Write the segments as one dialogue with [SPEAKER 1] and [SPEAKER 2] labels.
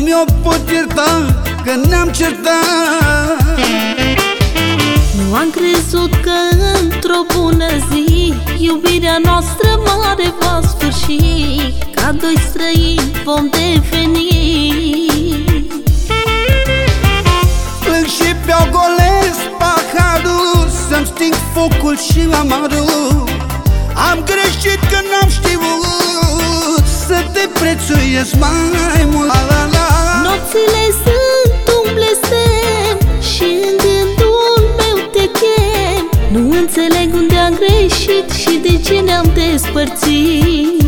[SPEAKER 1] Nu mi-o pot ierta că ne-am certat.
[SPEAKER 2] Nu am crezut că într-o bună zi Iubirea noastră mare va sfârși Ca doi străini vom deveni.
[SPEAKER 1] Plâng și beau golesc paharul Să-mi sting focul și amarul. Am greșit că n-am știut Să te prețuiesc mai mult
[SPEAKER 2] ce ne-am despărțit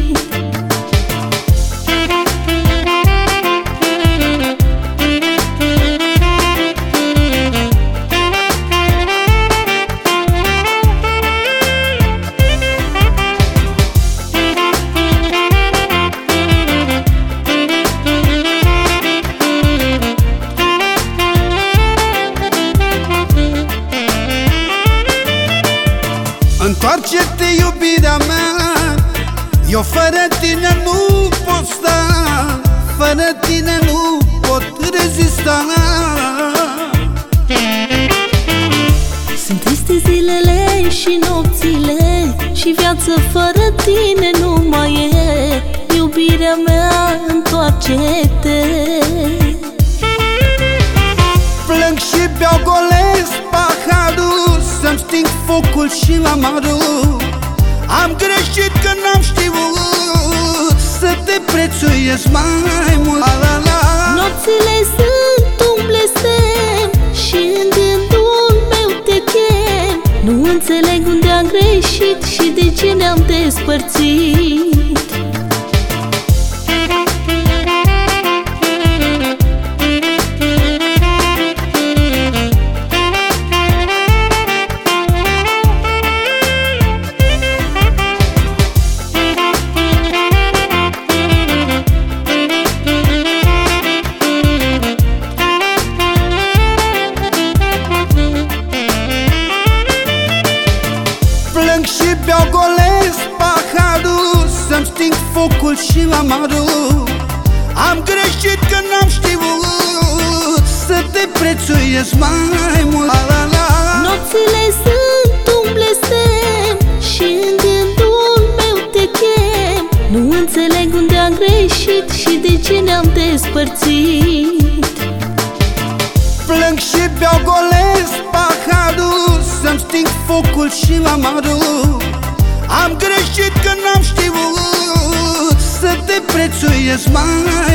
[SPEAKER 1] Întoarce-te iubirea mea. Eu fără tine nu pot sta. Fără tine nu pot rezista.
[SPEAKER 2] Sunt triste zilele și nopțile Și viață fără tine nu mai e. Iubirea mea, întoarce-te
[SPEAKER 1] paharul Să-mi sting focul și amarul Am greșit că n-am știut Să te prețuiesc mai mult. La, la, la.
[SPEAKER 2] Nopțile sunt un blestem Și în gândul meu te chem. Nu înțeleg unde am greșit Și de ce ne-am despărțit
[SPEAKER 1] beau golesc paharul Să-mi sting focul și amarul Am greșit că n-am știut Să te prețuiesc mai mult. La, la, la.
[SPEAKER 2] Nopțile sunt un blestem Și în gândul meu te chem. Nu înțeleg unde am greșit Și de ce ne-am despărțit.
[SPEAKER 1] Plâng și beau golesc paharul Să-mi sting focul și amarul Am greșit că n-am știut Să te prețuiesc mai